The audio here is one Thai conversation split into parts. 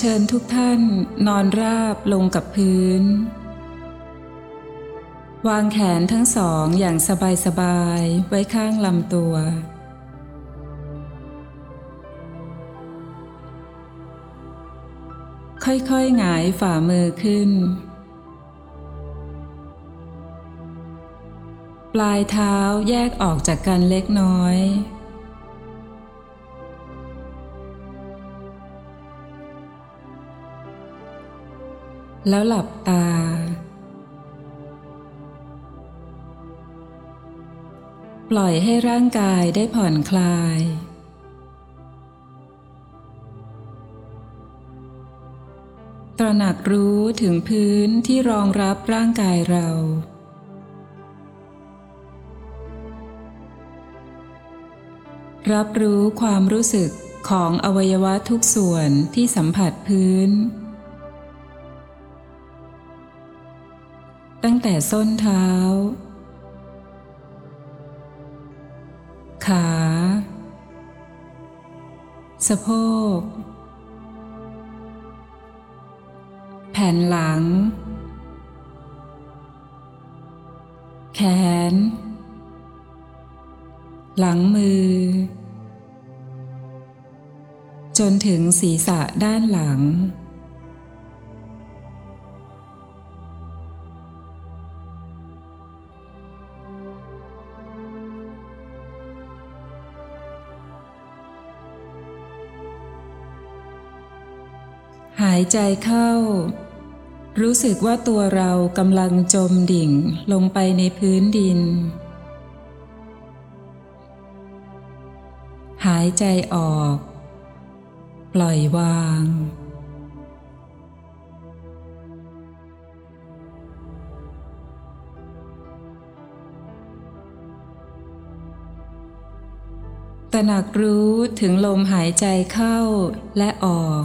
เชิญทุกท่านนอนราบลงกับพื้น วางแขนทั้งสองอย่างสบายๆ ไว้ข้างลำตัว ค่อยๆหงายฝ่ามือขึ้น ปลายเท้าแยกออกจากกันเล็กน้อย แล้วหลับตา ปล่อยให้ร่างกายได้ผ่อนคลาย ตระหนักรู้ถึงพื้นที่รองรับร่างกายเรา รับรู้ความรู้สึกของอวัยวะทุกส่วนที่สัมผัสพื้น ตั้งแต่ส้นเท้า ขา สะโพก แผ่นหลัง แขน หลังมือ จนถึงศีรษะด้านหลังายใจเข้า รู้สึกว่าตัวเรากำลังจมดิ่งลงไปในพื้นดิน หายใจออก ปล่อยวาง ตระหนักรู้ถึงลมหายใจเข้าและออก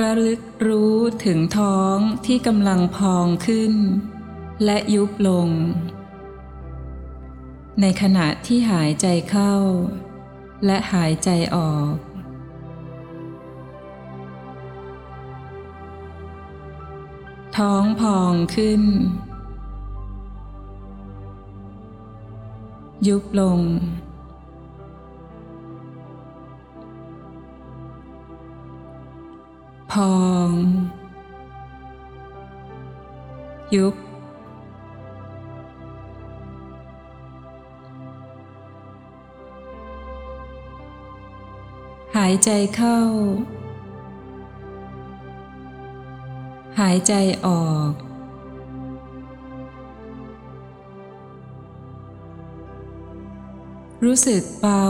ระลึกรู้ถึงท้องที่กำลังพองขึ้น และยุบลง ในขณะที่หายใจเข้า และหายใจออก ท้องพองขึ้น ยุบลง พอง ยุบ หายใจเข้า หายใจออก รู้สึกเบา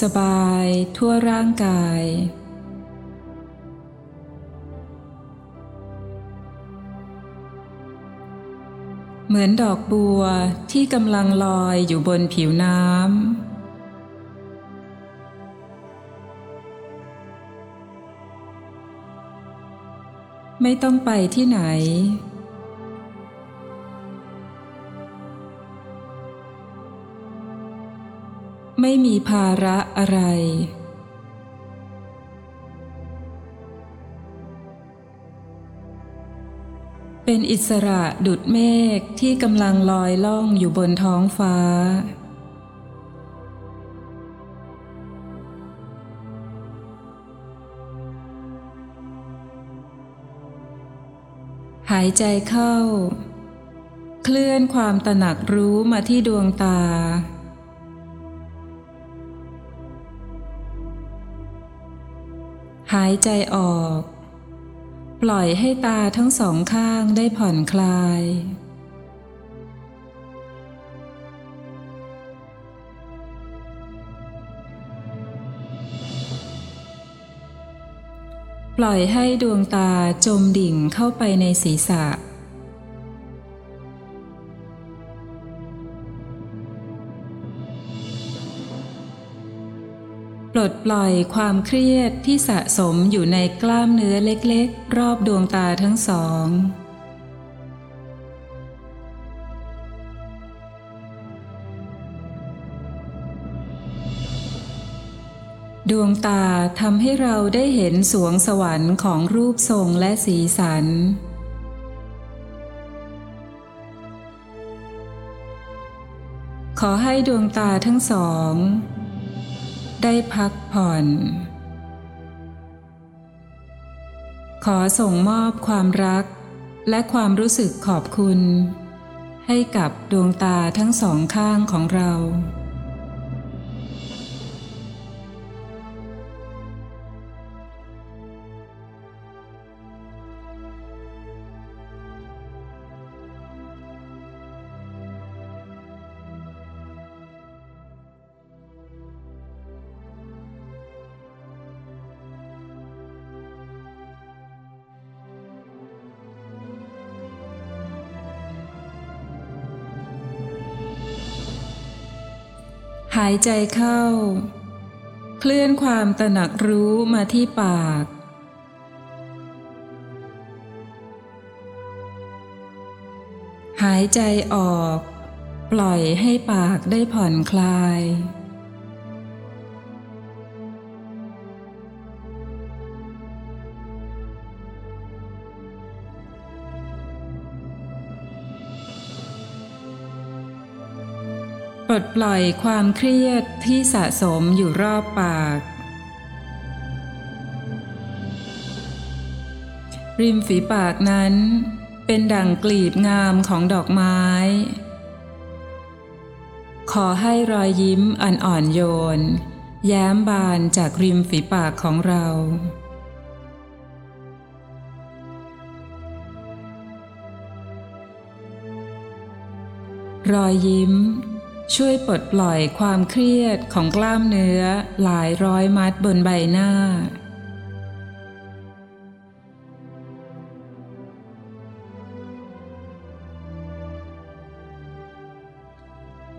สบายทั่วร่างกาย เหมือนดอกบัวที่กำลังลอยอยู่บนผิวน้ำไม่ต้องไปที่ไหน ไม่มีภาระอะไร เป็นอิสระดุดเมฆที่กำลังลอยล่องอยู่บนท้องฟ้า หายใจเข้า เคลื่อนความตระหนักรู้มาที่ดวงตา หายใจออก ปล่อยให้ตาทั้งสองข้างได้ผ่อนคลาย ปล่อยให้ดวงตาจมดิ่งเข้าไปในศีรษะ ปลดปล่อยความเครียดที่สะสมอยู่ในกล้ามเนื้อเล็กๆ รอบดวงตาทั้งสองดวงตาทำให้เราได้เห็นสวงสวรรค์ของรูปทรงและสีสัน ขอให้ดวงตาทั้งสอง ได้พักผ่อน ขอส่งมอบความรัก และความรู้สึกขอบคุณ ให้กับดวงตาทั้งสองข้างของเรา หายใจเข้า เคลื่อนความตระหนักรู้มาที่ปาก หายใจออก ปล่อยให้ปากได้ผ่อนคลาย ดปล่อยความเครียดที่สะสมอยู่รอบปาก ริมฝีปากนั้น เป็นดั่งกลีบงามของดอกไม้ ขอให้รอยยิ้มอ่อนๆโยน แย้มบานจากริมฝีปากของเรารอยยิ้ม ช่วยปลดปล่อยความเครียดของกล้ามเนื้อหลายร้อยมัดบนใบหน้า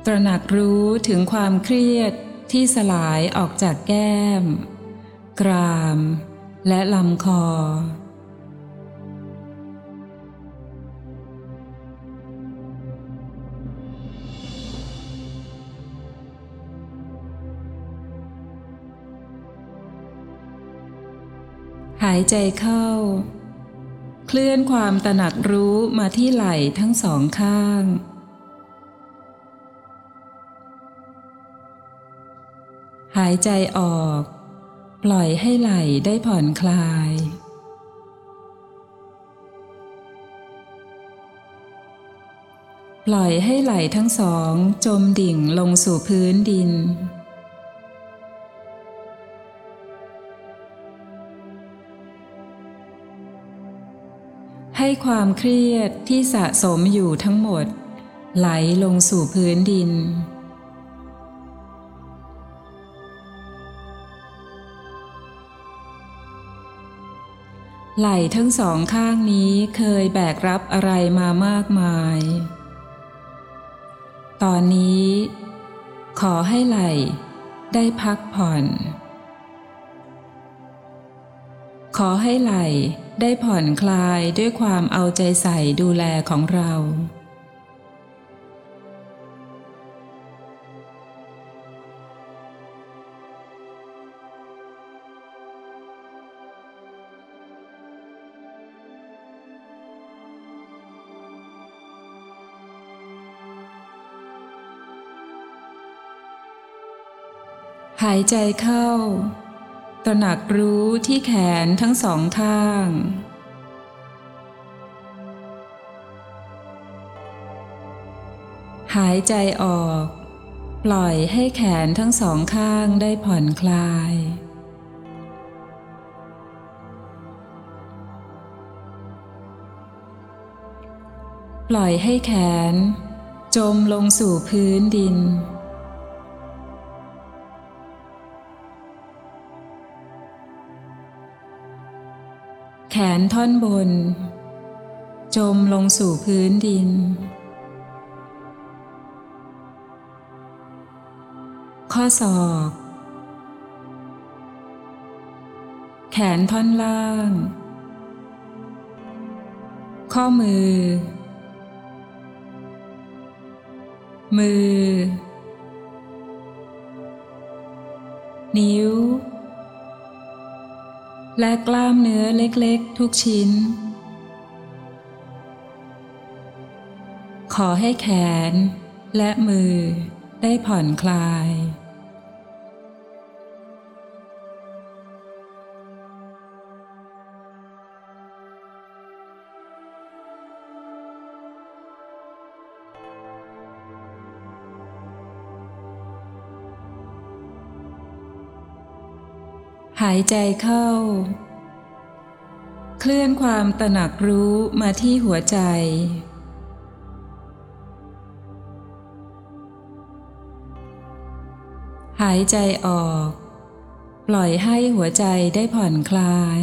ตระหนักรู้ถึงความเครียดที่สลายออกจากแก้ม กราม และลำคอายใจเข้า เคลื่อนความตระหนักรู้มาที่ไหล่ทั้งสองข้าง หายใจออก ปล่อยให้ไหล่ได้ผ่อนคลาย ปล่อยให้ไหล่ทั้งสองจมดิ่งลงสู่พื้นดิน ให้ความเครียดที่สะสมอยู่ทั้งหมด ไหลลงสู่พื้นดิน ไหลทั้งสองข้างนี้เคยแบกรับอะไรมามากมาย ตอนนี้ ขอให้ไหลได้พักผ่อน ขอให้ไหลได้ผ่อนคลายด้วยความเอาใจใส่ดูแลของเรา หายใจเข้า ตระหนักรู้ที่แขนทั้งสองข้าง หายใจออก ปล่อยให้แขนทั้งสองข้างได้ผ่อนคลาย ปล่อยให้แขน จมลงสู่พื้นดิน ขนท่อนบน จมลงสู่พื้นดิน ข้อศอก แขนท่อนล่าง ข้อมือ มือ นิ้ว และกล้ามเนื้อเล็กๆ ทุกชิ้น ขอให้แขนและมือได้ผ่อนคลาย หายใจเข้า เคลื่อนความตระหนักรู้มาที่หัวใจ หายใจออก ปล่อยให้หัวใจได้ผ่อนคลาย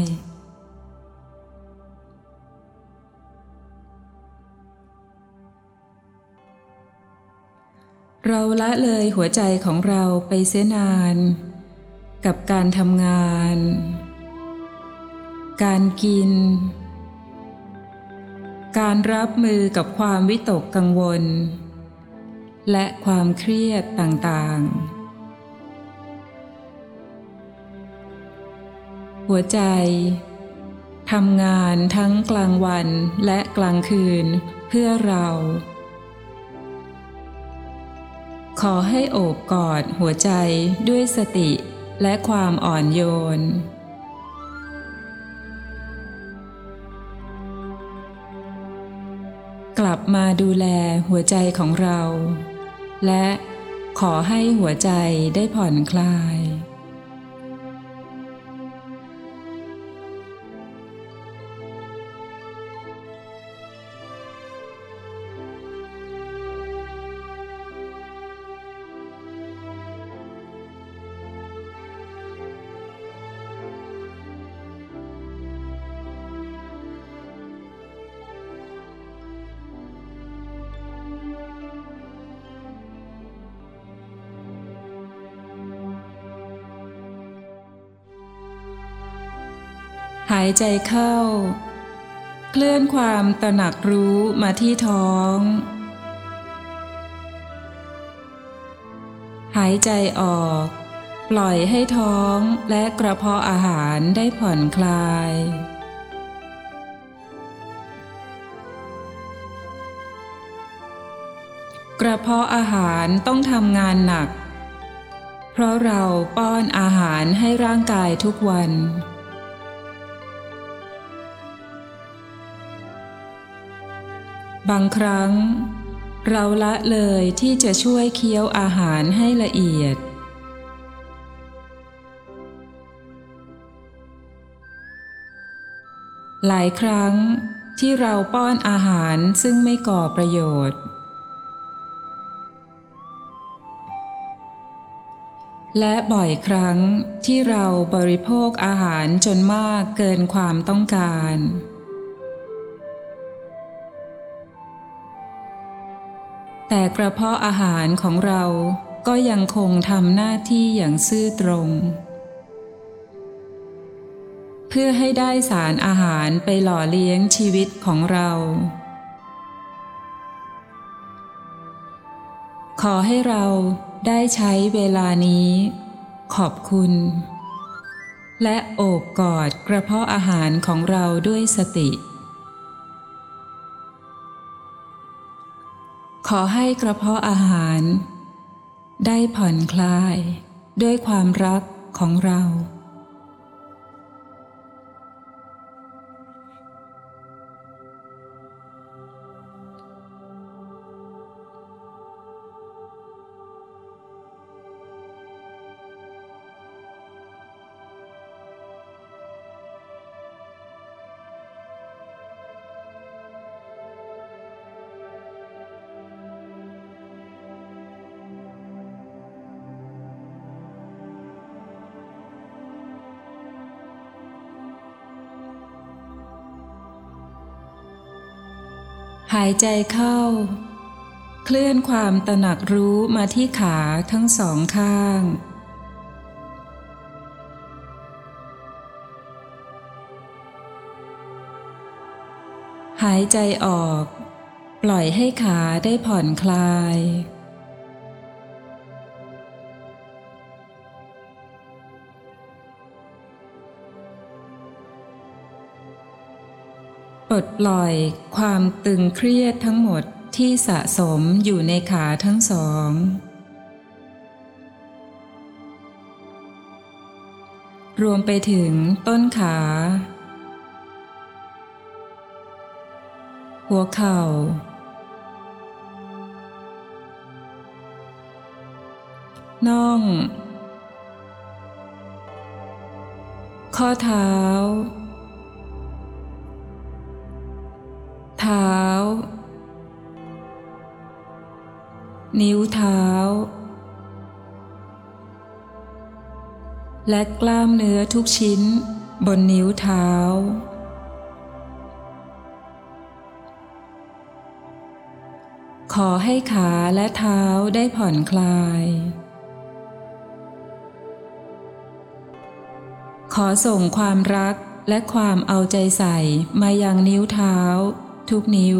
เราละเลยหัวใจของเราไปเสียนาน กับการทำงาน การกิน การรับมือกับความวิตกกังวล และความเครียดต่างๆ หัวใจทำงานทั้งกลางวันและกลางคืนเพื่อเรา ขอให้โอบกอดหัวใจด้วยสติ และความอ่อนโยน กลับมาดูแลหัวใจของเรา และขอให้หัวใจได้ผ่อนคลายายใจเข้า เคลื่อนความตระหนักรู้มาที่ท้อง หายใจออก ปล่อยให้ท้องและกระเพาะอาหารได้ผ่อนคลายกระเพาะอาหารต้องทำงานหนัก เพราะเราป้อนอาหารให้ร่างกายทุกวัน บางครั้ง เราละเลยที่จะช่วยเคี้ยวอาหารให้ละเอียด หลายครั้งที่เราป้อนอาหารซึ่งไม่ก่อประโยชน์ และบ่อยครั้งที่เราบริโภคอาหารจนมากเกินความต้องการ แต่กระเพาะอาหารของเราก็ยังคงทำหน้าที่อย่างซื่อตรง เพื่อให้ได้สารอาหารไปหล่อเลี้ยงชีวิตของเรา ขอให้เราได้ใช้เวลานี้ ขอบคุณ และโอบกอดกระเพาะอาหารของเราด้วยสติ ขอให้กระเพาะอาหาร ได้ผ่อนคลาย ด้วยความรักของเราายใจเข้า เคลื่อนความตระหนักรู้มาที่ขาทั้งสองข้าง หายใจออก ปล่อยให้ขาได้ผ่อนคลาย ลดปล่อยความตึงเครียดทั้งหมดที่สะสมอยู่ในขาทั้งสอง รวมไปถึงต้นขา หัวเข่า น่อง ข้อเท้า เท้า นิ้วเท้า และกล้ามเนื้อทุกชิ้นบนนิ้วเท้า ขอให้ขาและเท้าได้ผ่อนคลาย ขอส่งความรักและความเอาใจใส่มายังนิ้วเท้า ทุกนิ้ว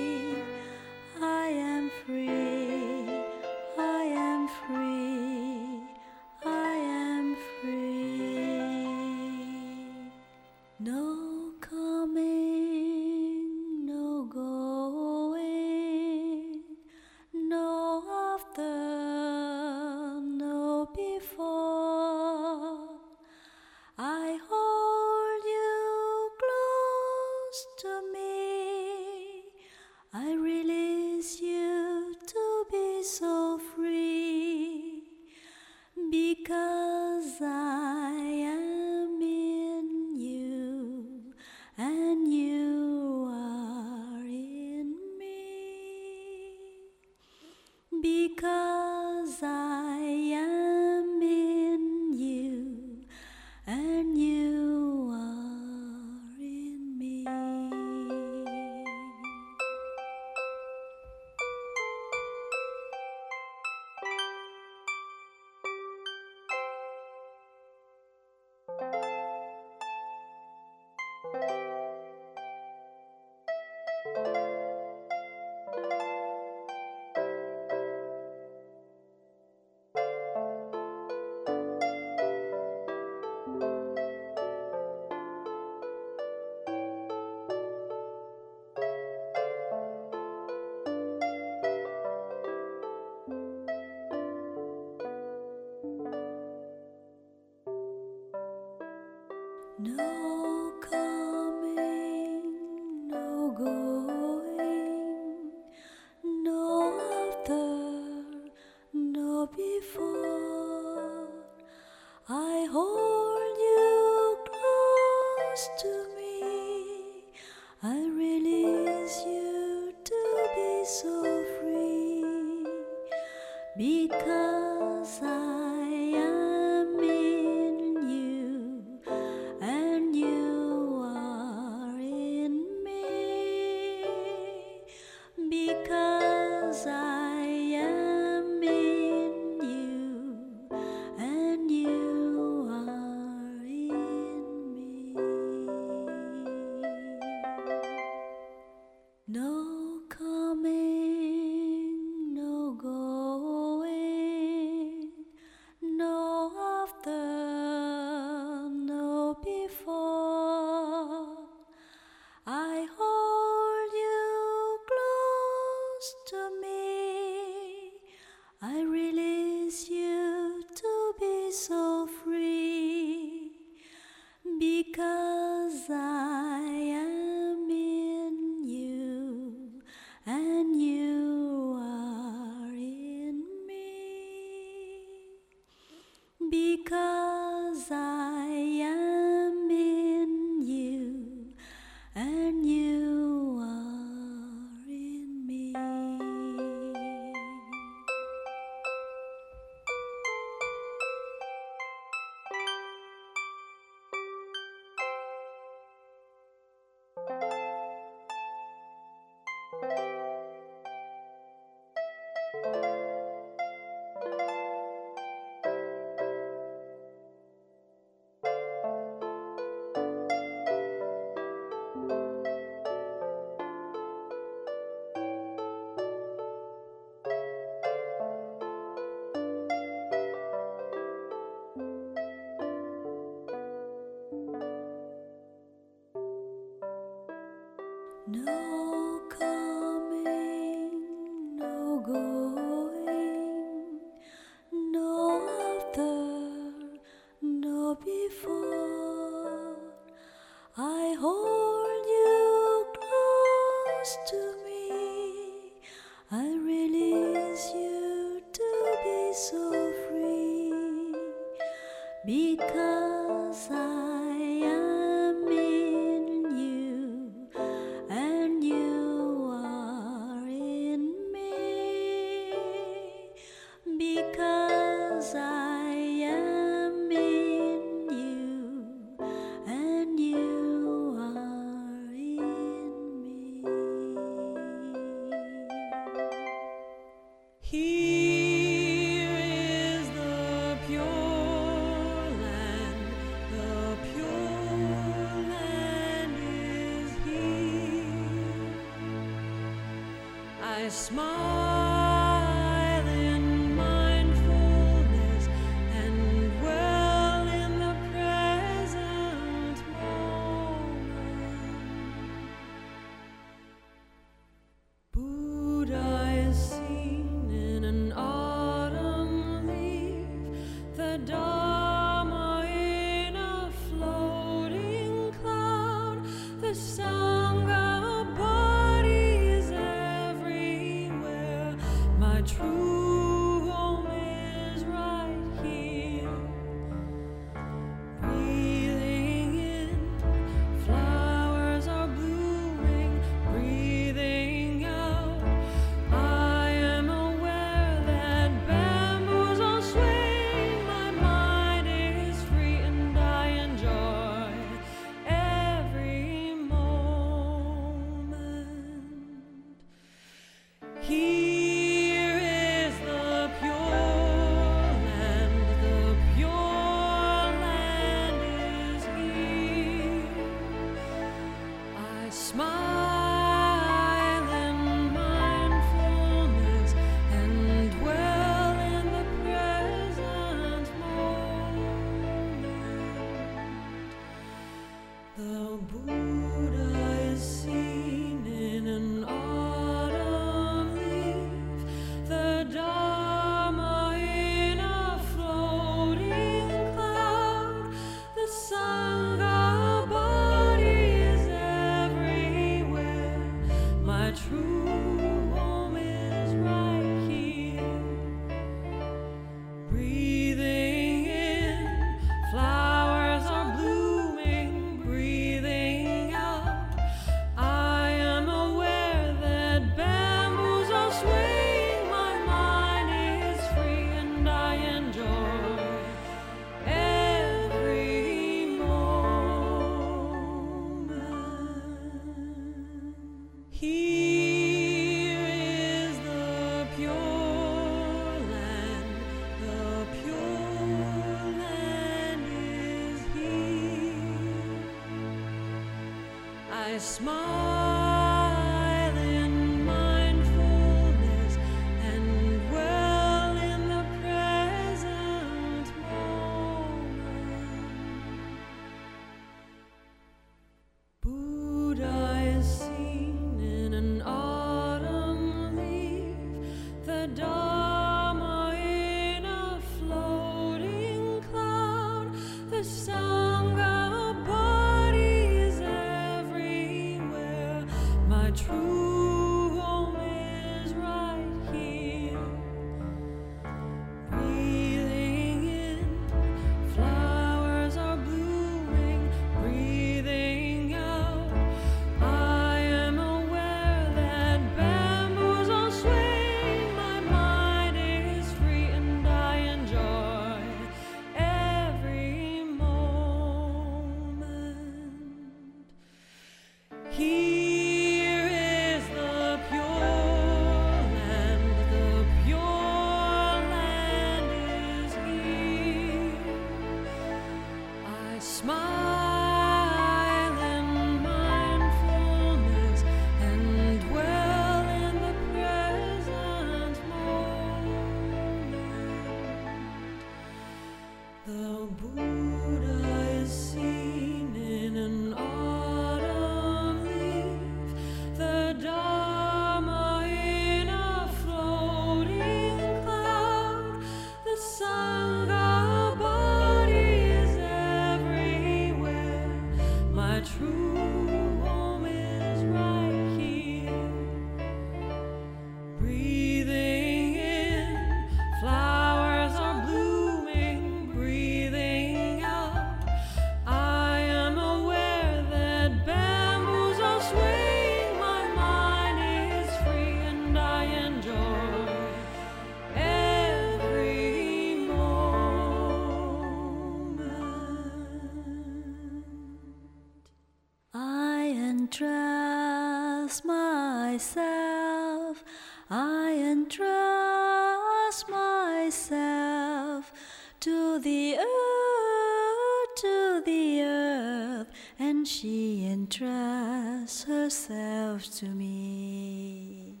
she entrusts herself to me.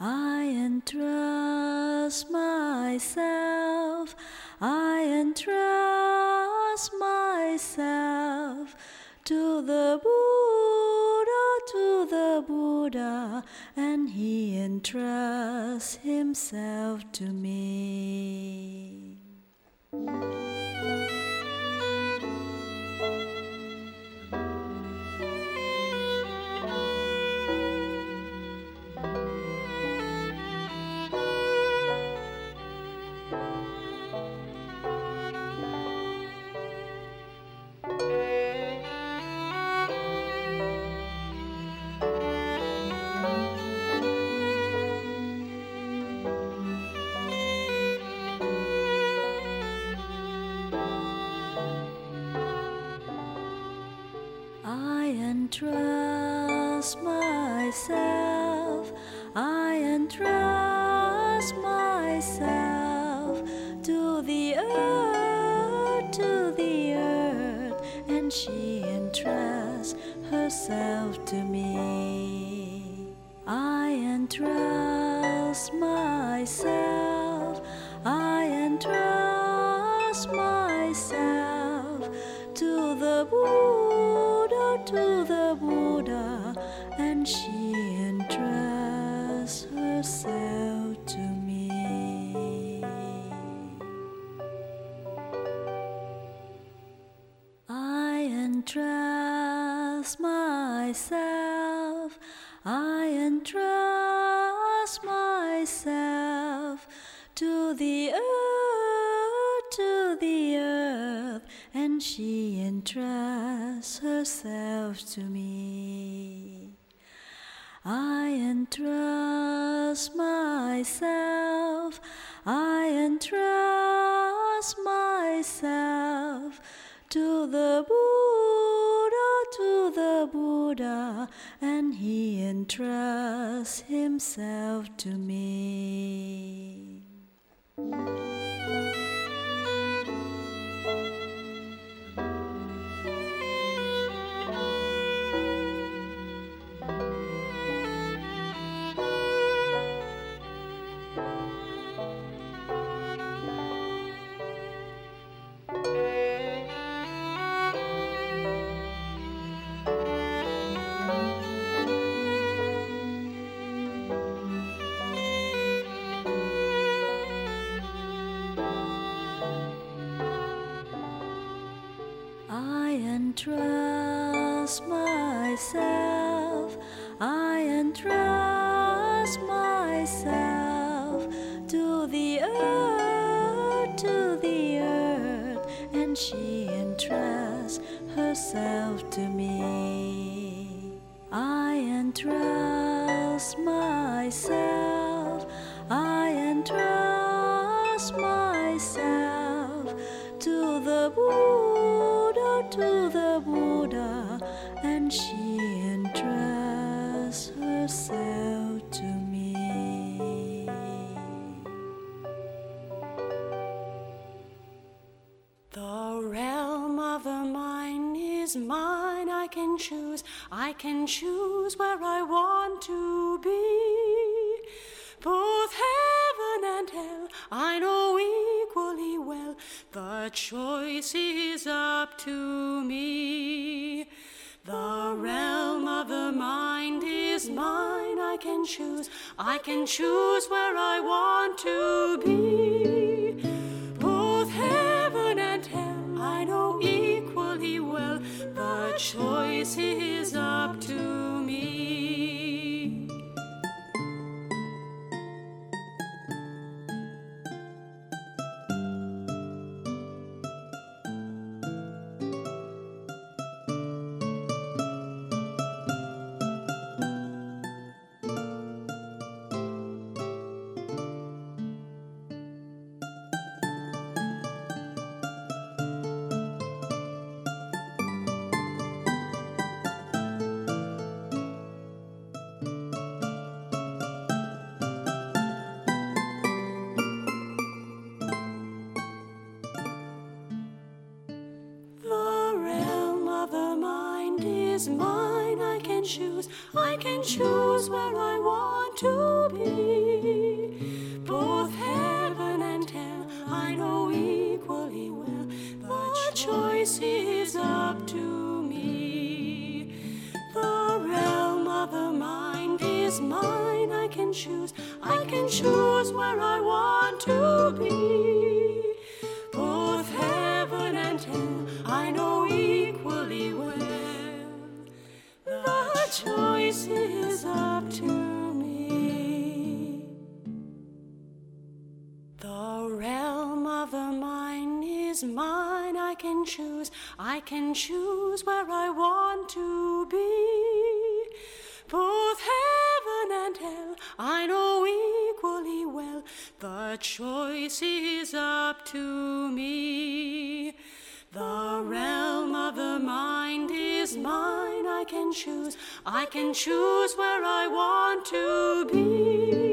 I entrust myself, I entrust myself to the Buddha, to the Buddha, and he entrusts himself to me. Myself, I entrust myself to the earth, to the earth, and she entrusts herself to me. I entrust myself, I entrust myself to the Buddha, to the myself, I entrust myself to the earth, to the earth, and she entrusts herself to me. I entrust myself, I entrust myself to the Buddha, to the Buddha, and he entrusts himself to me. trust myself. Choice is up to me. The realm of the mind is mine. I can choose. I can choose where I want to be. mine, I can choose, I can choose where I want to be. Both heaven and hell, I know equally well, the choice is up to me. The realm of the mind is mine, I can choose, I can choose where I want to be. I can choose where I want to be. Both heaven and hell I know equally well. The choice is up to me. The realm of the mind is mine. I can choose. I can choose where I want to be.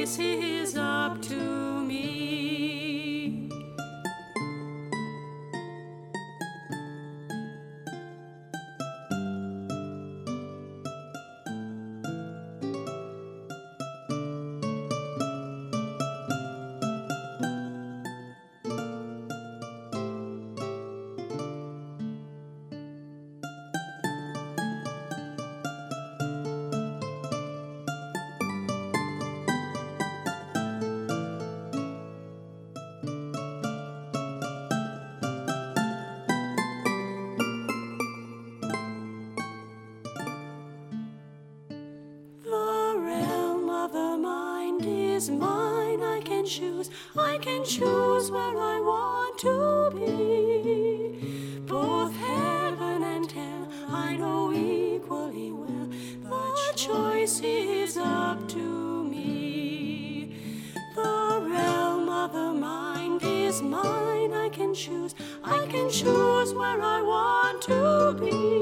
he is up to. where I want to be.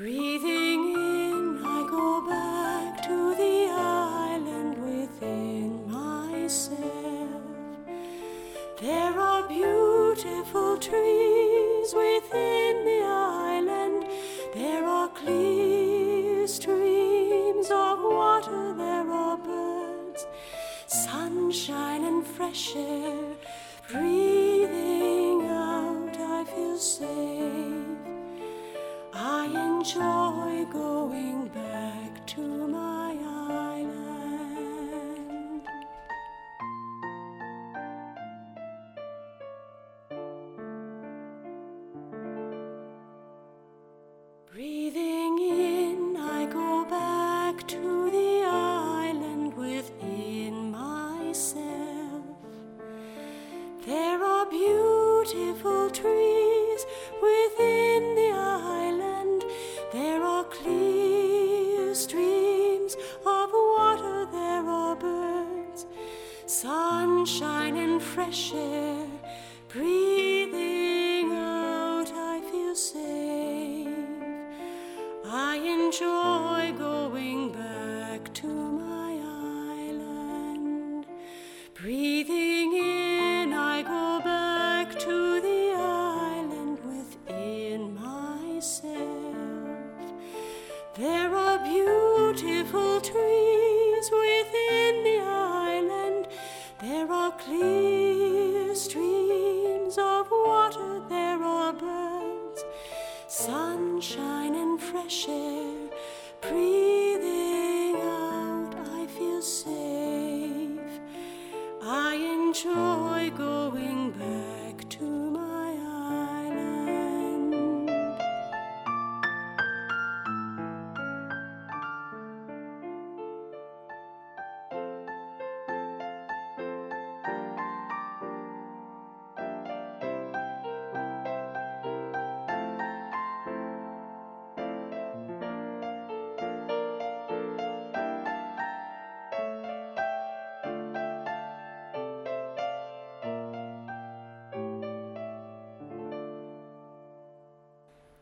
Breathe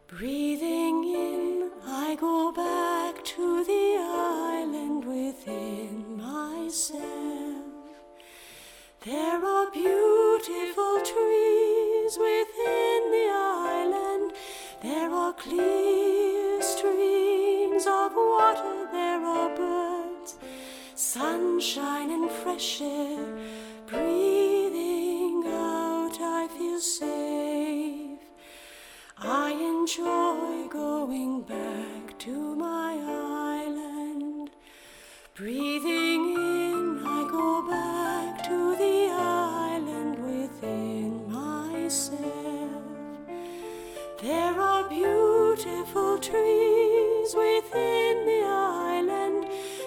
Breathing in, I go back to the island within myself. There are beautiful trees within the island. There are clear streams of water. There are birds, sunshine, and fresh air. Breathing out, I feel safe joy going back to my island. Breathing in, I go back to the island within myself. There are beautiful trees within the island.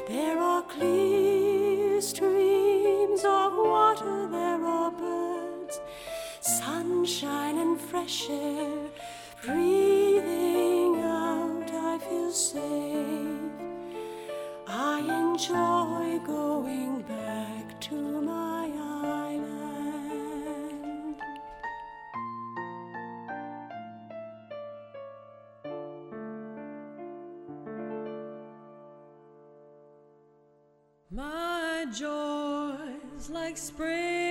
There are clear streams of water. There are birds, sunshine, and fresh air breathe. I enjoy going back to my island. My joys like spring.